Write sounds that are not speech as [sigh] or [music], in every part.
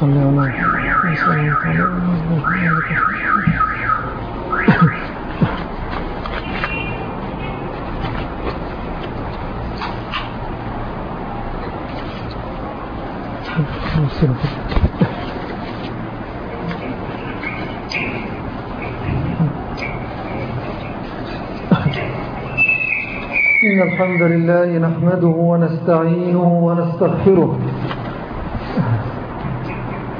صل على إن الحمد لله نحمده ونستعينه ونستغفره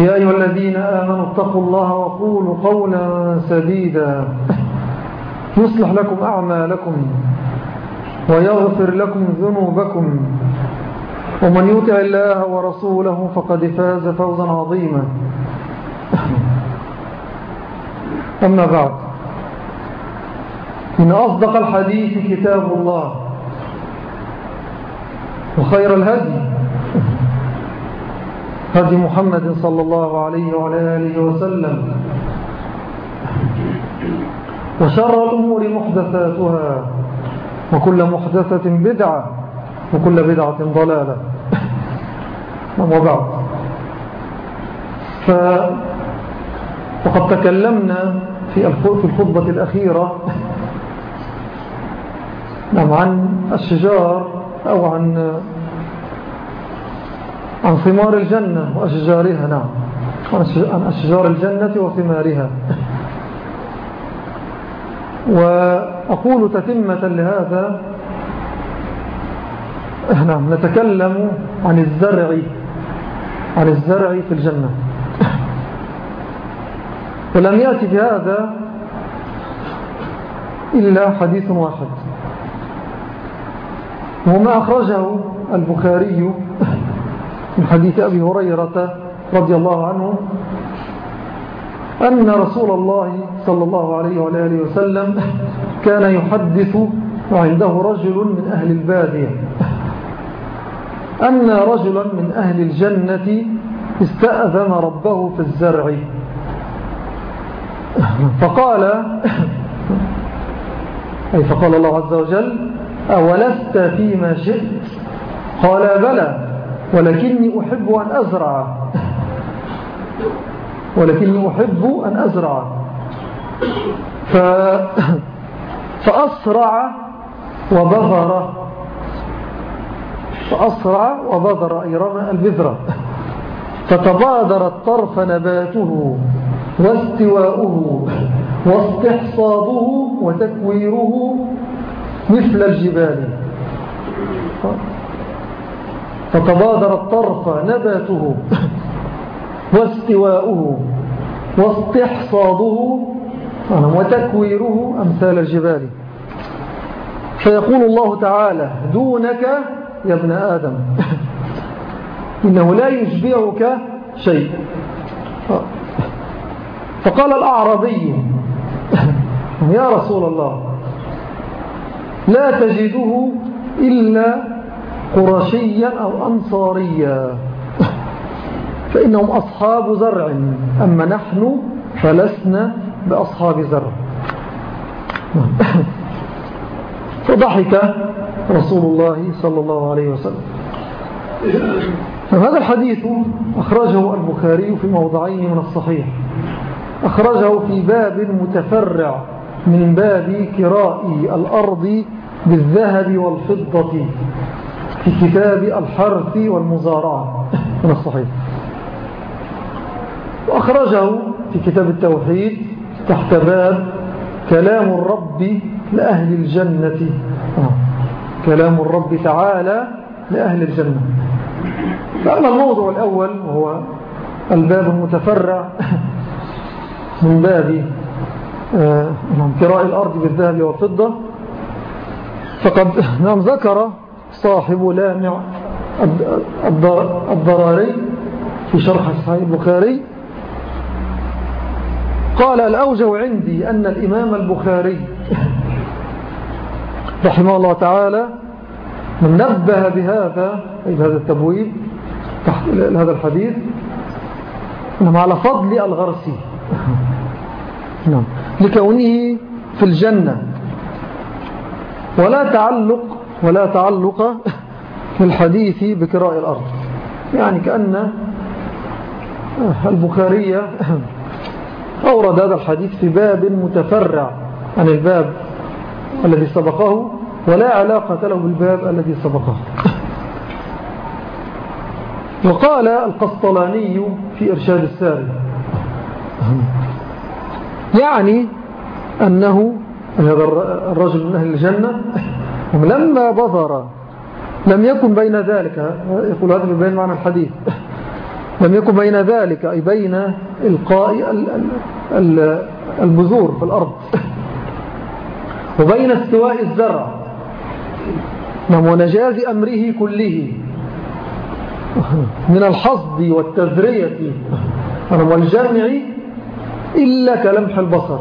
يا أيها الذين آمنوا اتقوا الله وقولوا قولا سديدا. يصلح لكم أعمالكم ويغفر لكم ذنوبكم. ومن يطع الله ورسوله فقد فاز فوزا عظيما. أما بعد. إن أصدق الحديث كتاب الله. وخير الهدي هدي محمد صلى الله عليه وعلى آله وسلم. وشر الأمور محدثاتها وكل محدثة بدعة وكل بدعة ضلالة. وبعد فقد تكلمنا في الخطبة الأخيرة نعم عن الشجار أو عن عن ثمار الجنة وأشجارها نعم. عن أشجار الجنة وثمارها. وأقول تتمة لهذا نعم نتكلم عن الزرع عن الزرع في الجنة. ولم يأتي بهذا إلا حديث واحد. وما أخرجه البخاري حديث أبي هريرة رضي الله عنه أن رسول الله صلى الله عليه وآله وسلم كان يحدث وعنده رجل من أهل البادية. أن رجلا من أهل الجنة استأذن ربه في الزرع. فقال أي فقال الله عز وجل أولست فيما شئت؟ قال بلى. ولكني أحب أن أزرع. ولكني أحب أن أزرع. ف... فأسرع وبذر. فأسرع وبذر أي رمى البذرة. فتبادر الطرف نباته واستواؤه واستحصاده وتكويره مثل الجبال. فتبادر الطرف نباته [laughs] واستواؤه واستحصاده وتكويره أمثال الجبال. فيقول الله تعالى دونك يا ابن آدم. [laughs] إنه لا يشبعك شيء. فقال الأعرابي [laughs] يا رسول الله لا تجده إلا قرشيا أو أنصاريا. فإنهم أصحاب زرع. أما نحن فلسنا بأصحاب زرع. فضحك رسول الله صلى الله عليه وسلم. هذا الحديث أخرجه البخاري في موضعين من الصحيح. أخرجه في باب متفرع من باب كراء الأرض بالذهب والفضة. في كتاب الحرث والمزارعة. من الصحيح أخرجه في كتاب التوحيد تحت باب كلام الرب لأهل الجنة. آه. كلام الرب تعالى لأهل الجنة. فأما الموضوع الأول وهو الباب المتفرع [laughs] من باب آه، كراء الأرض بالذهب والفضة. فقد نعم ذكر صاحب لامع الضراري في شرح صحيح البخاري. قال الأوجه عندي أن الإمام البخاري رحمه الله تعالى من نبه بهذا أي بهذا التبويب تحت هذا الحديث. نعم على فضل الغرسي. نعم. لكونه في الجنة. ولا تعلق ولا تعلق في الحديث بكراء الأرض. يعني كأن البخارية أورد هذا الحديث في باب متفرع عن الباب الذي سبقه ولا علاقة له بالباب الذي سبقه. وقال القسطلاني في إرشاد الساري يعني أنه هذا الرجل من أهل الجنة لما بظر لم يكن بين ذلك يقول هذا بين معنى الحديث. لم يكن بين ذلك أي بين إلقاء البذور في الأرض. وبين استواء الزرع نعم ونجاز أمره كله. من الحصد والتذرية. والجمع إلا كلمح البصر.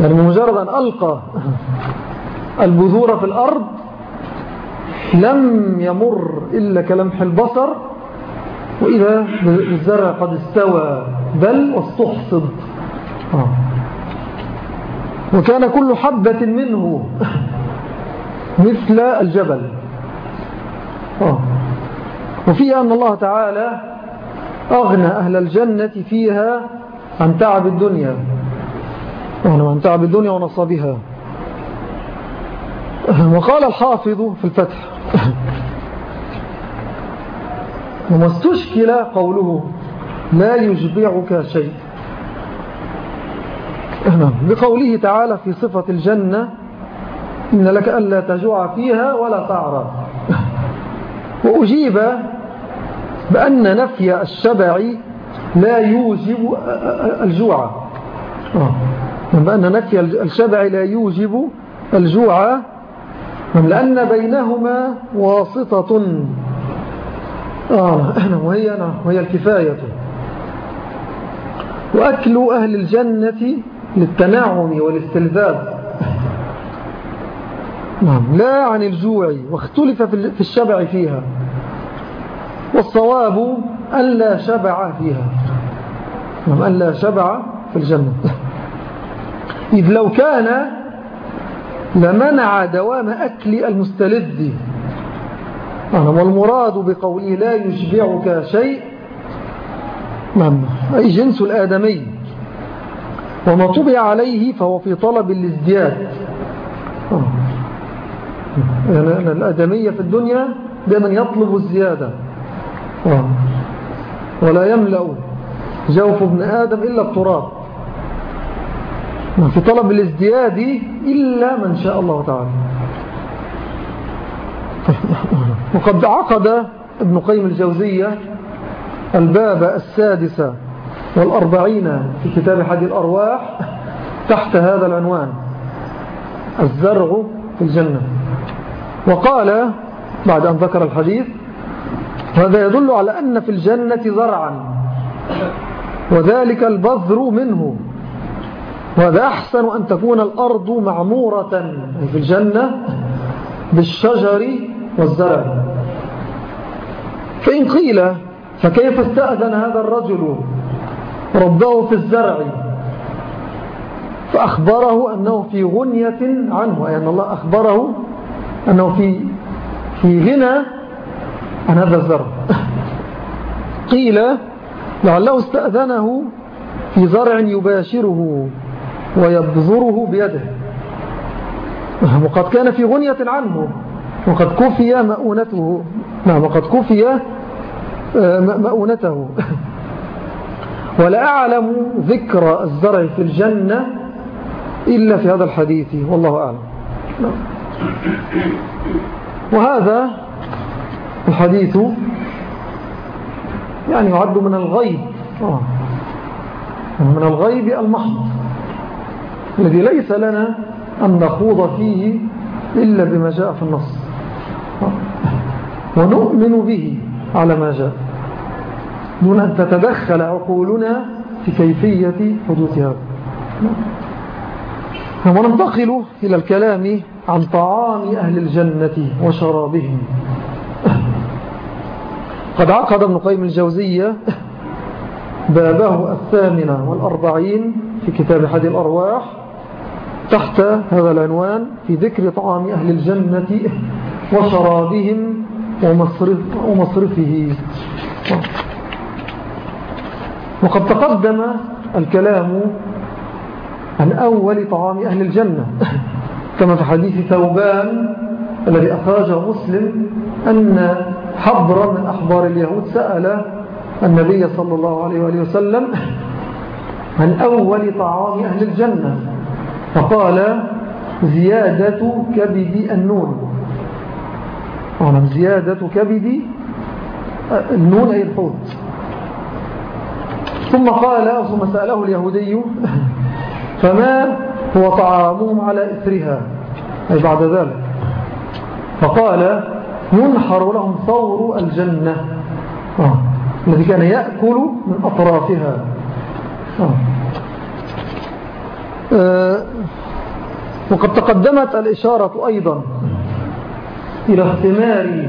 يعني بمجرد أن ألقى البذور في الأرض لم يمر إلا كلمح البصر وإذا الزرع قد استوى بل واستحصد آه. وكان كل حبة منه [laughs] مثل الجبل آه. وفيها أن الله تعالى أغنى أهل الجنة فيها عن تعب الدنيا يعني عن تعب الدنيا ونصبها [laughs] وقال الحافظ في الفتح. [laughs] وما استشكل قوله لا يشبعك شيء. بقوله تعالى في صفة الجنة إن لك ألا تجوع فيها ولا تعرى [laughs] وأجيب بأن نفي الشبع لا يوجب الجوع. بأن نفي الشبع لا يوجب الجوع لأن بينهما واسطة. آه وهي, وهي الكفاية. وأكل أهل الجنة للتنعم والاستلذاذ. نعم لا عن الجوع واختلف في الشبع فيها. والصواب ألا شبع فيها. نعم ألا شبع في الجنة. [laughs] إذ لو كان لمنع دوام أكل المستلذ. والمراد بقوله لا يشبعك شيء. نعم. أي جنس الآدمي. وما طبع عليه فهو في طلب الازدياد. يعني الآدمية في الدنيا دائما يطلب الزيادة. ولا يملأ جوف ابن آدم إلا التراب. في طلب الازدياد إلا من شاء الله تعالى. وقد عقد ابن قيم الجوزية الباب السادس والأربعين في كتاب حدي الأرواح تحت هذا العنوان الزرع في الجنة. وقال بعد أن ذكر الحديث هذا يدل على أن في الجنة زرعا وذلك البذر منه. وهذا أحسن أن تكون الأرض معمورة في الجنة بالشجر والزرع فإن قيل فكيف استأذن هذا الرجل ربه في الزرع؟ فأخبره أنه في غنية عنه أي أن الله أخبره أنه في, في غنى عن هذا الزرع. [laughs] قيل لعله استأذنه في زرع يباشره. ويبذره بيده. وقد كان في غنية عنه وقد كفي مؤونته نعم وقد كفي آه، مؤونته. [laughs] ولا أعلم ذكر الزرع في الجنة إلا في هذا الحديث والله أعلم. وهذا الحديث يعني يعد من الغيب آه. من الغيب المحض. الذي ليس لنا أن نخوض فيه إلا بما جاء في النص. ونؤمن به على ما جاء. دون أن تتدخل عقولنا في كيفية حدوث هذا وننتقل إلى الكلام عن طعام أهل الجنة وشرابهم. قد عقد ابن قيم الجوزية بابه الثامنة والأربعين في كتاب حد الأرواح تحت هذا العنوان في ذكر طعام أهل الجنة وشرابهم ومصرف ومصرفه. وقد تقدم الكلام عن أول طعام أهل الجنة. كما في حديث ثوبان الذي أخرجه مسلم أن حبرا من أحبار اليهود سأل النبي صلى الله عليه وآله وسلم عن أول طعام أهل الجنة. فقال زيادة كبد النون أعلم زيادة كبد النون أي الحوت ثم قال ثم سأله اليهودي فما هو طعامهم على إثرها أي بعد ذلك فقال ينحر لهم ثور الجنة آه. الذي كان يأكل من أطرافها آه. آه. وقد تقدمت الإشارة أيضا إلى الثمار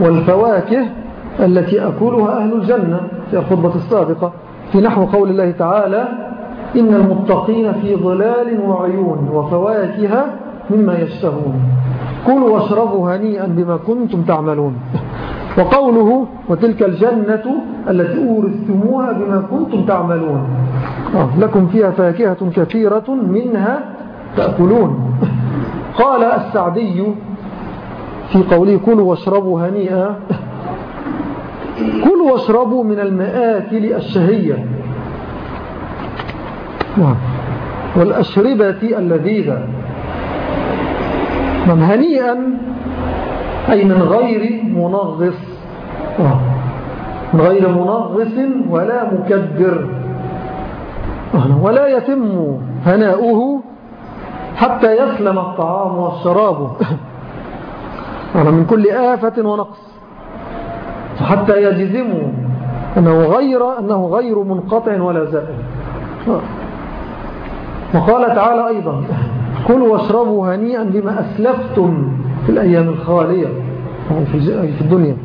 والفواكه التي أكلها أهل الجنة في الخطبة السابقة في نحو قول الله تعالى إن المتقين في ظلال وعيون وفواكه مما يشتهون. كلوا واشربوا هنيئا بما كنتم تعملون. وقوله وتلك الجنة التي أورثتموها بما كنتم تعملون. آه، لكم فيها فاكهة كثيرة منها تأكلون قال السعدي في قوله كلوا واشربوا هنيئا كلوا واشربوا من المآكل الشهية. والأشربة اللذيذة نعم هنيئا أي من غير منغص. من غير منغص ولا مكدر. ولا يتم هناؤه حتى يسلم الطعام والشراب [laughs] من كل آفة ونقص. حتى يجزموا أنه غير, أنه غير منقطع ولا زائل وقال تعالى أيضا كلوا واشربوا هنيئا بما أسلفتم في الأيام الخالية. في الدنيا.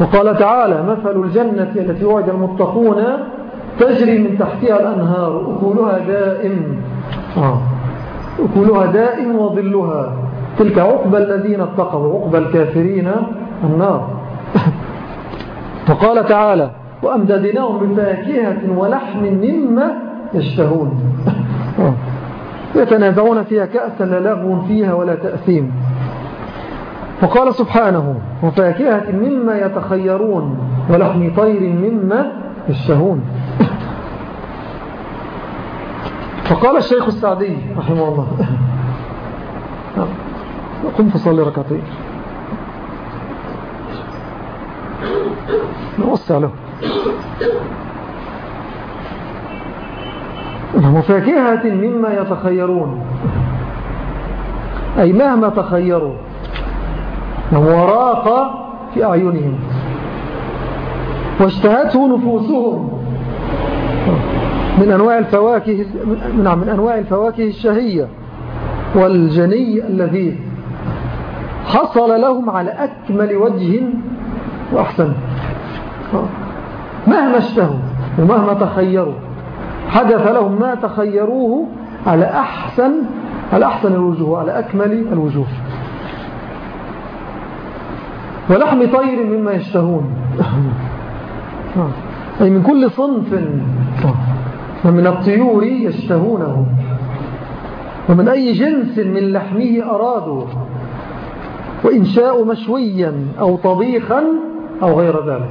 وقال تعالى مثل الجنة التي وعد المتقون تجري من تحتها الأنهار أكلها دائم. آه. أكلها دائم وظلها. تلك عقبى الذين اتقوا عقبى الكافرين النار. [laughs] وقال تعالى وأمددناهم بفاكهة ولحم مما يشتهون. [laughs] يتنازعون فيها كأسا لا لغو فيها ولا تأثيم. وقال سبحانه وفاكهة مما يتخيرون ولحم طير مما يشتهون. فقال الشيخ السعدي رحمه الله. قم فصلي ركعتين. نوسع له. وفاكهة مما يتخيرون. أي مهما تخيروا. وراق في أعينهم. واشتهته نفوسهم. من أنواع الفواكه من, من أنواع الفواكه الشهية والجني الذي حصل لهم على أكمل وجه وأحسن. مهما اشتهوا ومهما تخيروا حدث لهم ما تخيروه على أحسن على أحسن الوجوه على أكمل الوجوه. ولحم طير مما يشتهون. [laughs] أي من كل صنف ومن الطيور يشتهونه ومن أي جنس من لحمه أرادوا وإن شاءوا مشويا أو طبيخا أو غير ذلك.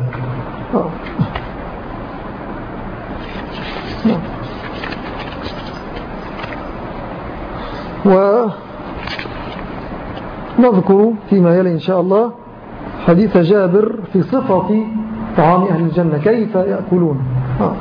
ونذكر فيما يلي إن شاء الله حديث جابر في صفة طعام أهل الجنة كيف يأكلون؟ نعم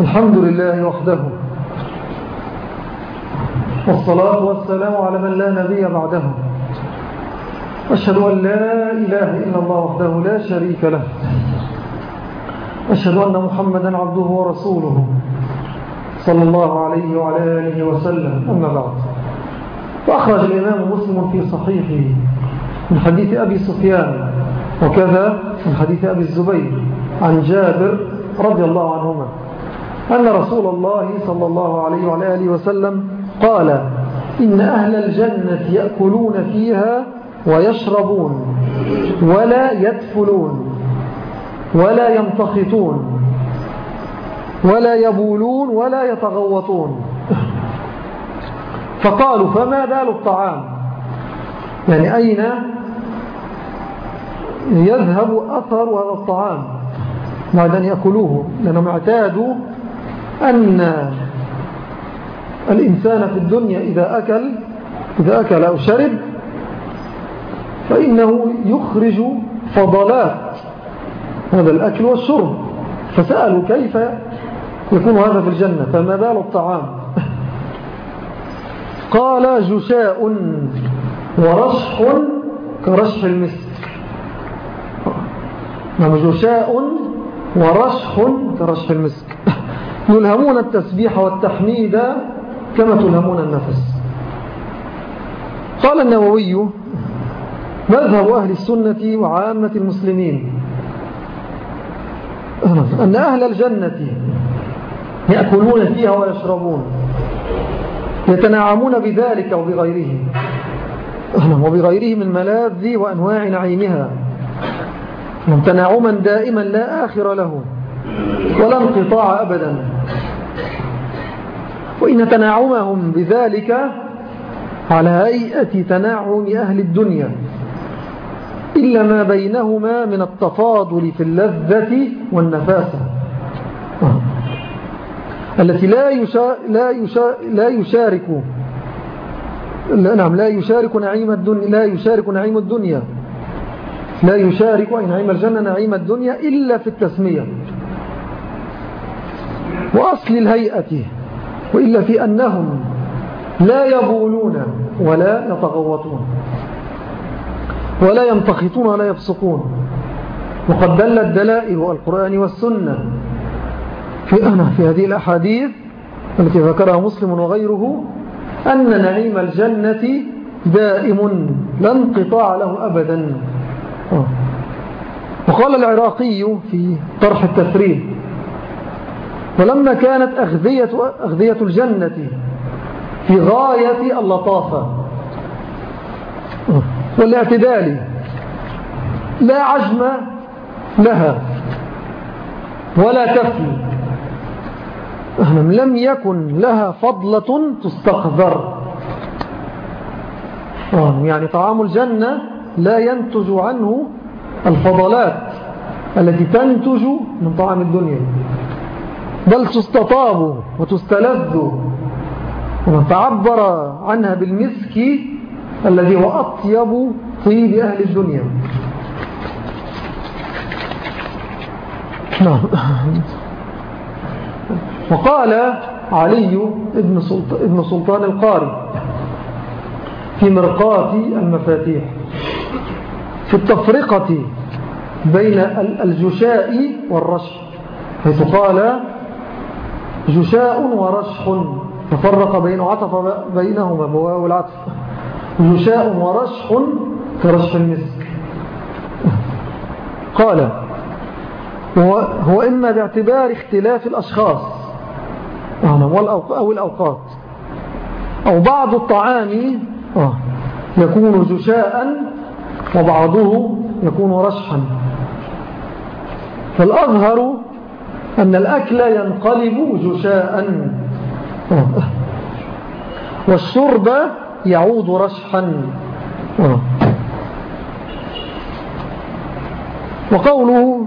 الحمد لله وحده. والصلاة والسلام على من لا نبي بعده. أشهد أن لا إله إلا الله وحده لا شريك له. أشهد أن محمدا عبده ورسوله صلى الله عليه وعلى آله وسلم. أما بعد وأخرج الإمام مسلم في صحيحه من حديث أبي سفيان وكذا من حديث أبي الزبير عن جابر رضي الله عنهما أن رسول الله صلى الله عليه وعلى آله وسلم قال إن أهل الجنة يأكلون فيها ويشربون ولا يدفلون ولا يمتخطون ولا يبولون ولا يتغوطون. فقالوا فما بال الطعام؟ يعني أين يذهب أثر هذا الطعام؟ بعد أن يأكلوه لأنهم اعتادوا أن الإنسان في الدنيا إذا أكل إذا أكل أو شرب فإنه يخرج فضلات. هذا الأكل والشرب. فسألوا كيف يكون هذا في الجنة؟ فما بال الطعام؟ [laughs] قال جشاء ورشح كرشح المسك. نعم جشاء ورشح كرشح المسك. [laughs] يلهمون التسبيح والتحميد كما تلهمون النفس. قال النووي مذهب أهل السنة وعامة المسلمين أن أهل الجنة يأكلون فيها ويشربون يتناعمون بذلك وبغيره وبغيره من ملاذ وأنواع نعيمها تناعما دائما لا آخر له ولا انقطاع أبدا. وإن تناعمهم بذلك على هيئة تناعم أهل الدنيا. إلا ما بينهما من التفاضل في اللذة والنفاسة التي لا يشا لا يشا لا يشارك نعم لا يشارك نعيم الدنيا لا يشارك نعيم الدنيا. لا يشارك أي نعيم الجنة نعيم الدنيا إلا في التسمية. وأصل الهيئة. وإلا في أنهم لا يبولون ولا يتغوطون ولا يمتخطون ولا يفسقون. وقد دل الدلائل والقرآن والسنة في, في هذه الأحاديث التي ذكرها مسلم وغيره أن نعيم الجنة دائم لا انقطاع له أبدا. وقال العراقي في طرح التفريد ولما كانت أغذية, أغذية الجنة في غاية اللطافة. والاعتدال. لا عجم لها. ولا تفل لم يكن لها فضلة تستقذر. يعني طعام الجنة لا ينتج عنه الفضلات التي تنتج من طعام الدنيا. بل تستطاب وتستلذ. ومن تعبر عنها بالمسك الذي هو أطيب طيب أهل الدنيا. نعم. وقال علي ابن سلطان, ابن سلطان القاري في مرقات المفاتيح في التفرقة بين الجشاء والرشح حيث قال جشاء ورشح تفرق بين عطف بينهما بواو العطف. جشاء ورشح كرشح المسك. قال هو إما باعتبار اختلاف الأشخاص أو الأوقات. أو بعض الطعام يكون جشاء وبعضه يكون رشحا. فالأظهر أن الأكل ينقلب جشاء. والشرب يعود رشحا. وقوله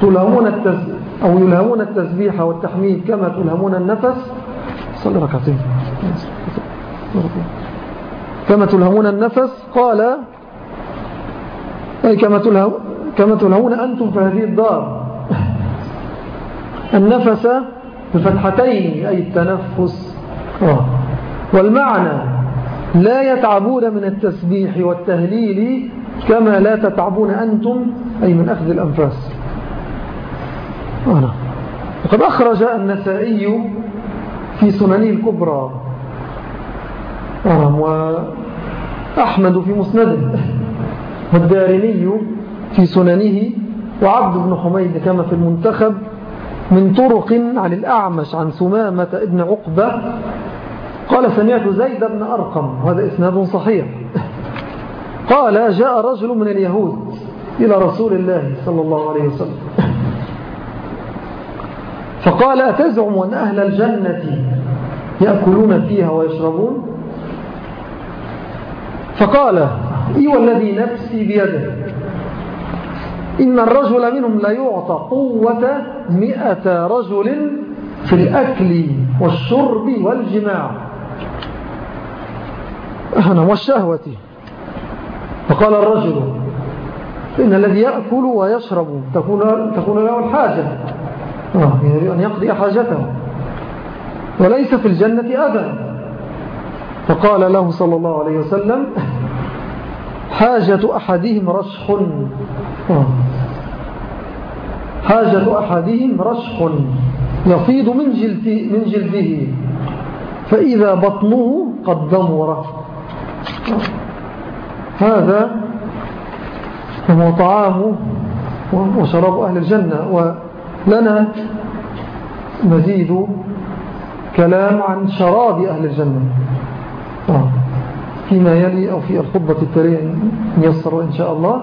تلهمون أو يلهمون التسبيح والتحميد كما تلهمون النفس. صلي ركعتين. كما تلهمون النفس. قال أي كما تلهمون أنتم في هذه الدار. النفس بفتحتين أي التنفس. آه. والمعنى لا يتعبون من التسبيح والتهليل كما لا تتعبون أنتم أي من أخذ الأنفاس. وقد أخرج النسائي في سننه الكبرى. وأحمد في مسنده. والدارمي في سننه وعبد بن حميد كما في المنتخب. من طرق عن الأعمش عن سمامة ابن عقبة قال سمعت زيد بن أرقم وهذا إسناد صحيح. قال جاء رجل من اليهود إلى رسول الله صلى الله عليه وسلم. فقال أتزعم أن أهل الجنة يأكلون فيها ويشربون؟ فقال إي والذي نفسي بيده. إن الرجل منهم لا يعطى قوة مئة رجل في الأكل والشرب والجماع. والشهوة. فقال الرجل إن الذي يأكل ويشرب تكون, تكون له الحاجة. آه، يريد أن يقضي حاجته. وليس في الجنة أذى. فقال له صلى الله عليه وسلم حاجة أحدهم رشح. حاجة أحدهم رشح يفيض من, جلد من جلده. فإذا بطنه قد ضمر هذا هو طعامه وشراب أهل الجنة. ولنا مزيد كلام عن شراب أهل الجنة. آه. فيما يلي أو في الخطبة التالية يسر إن شاء الله.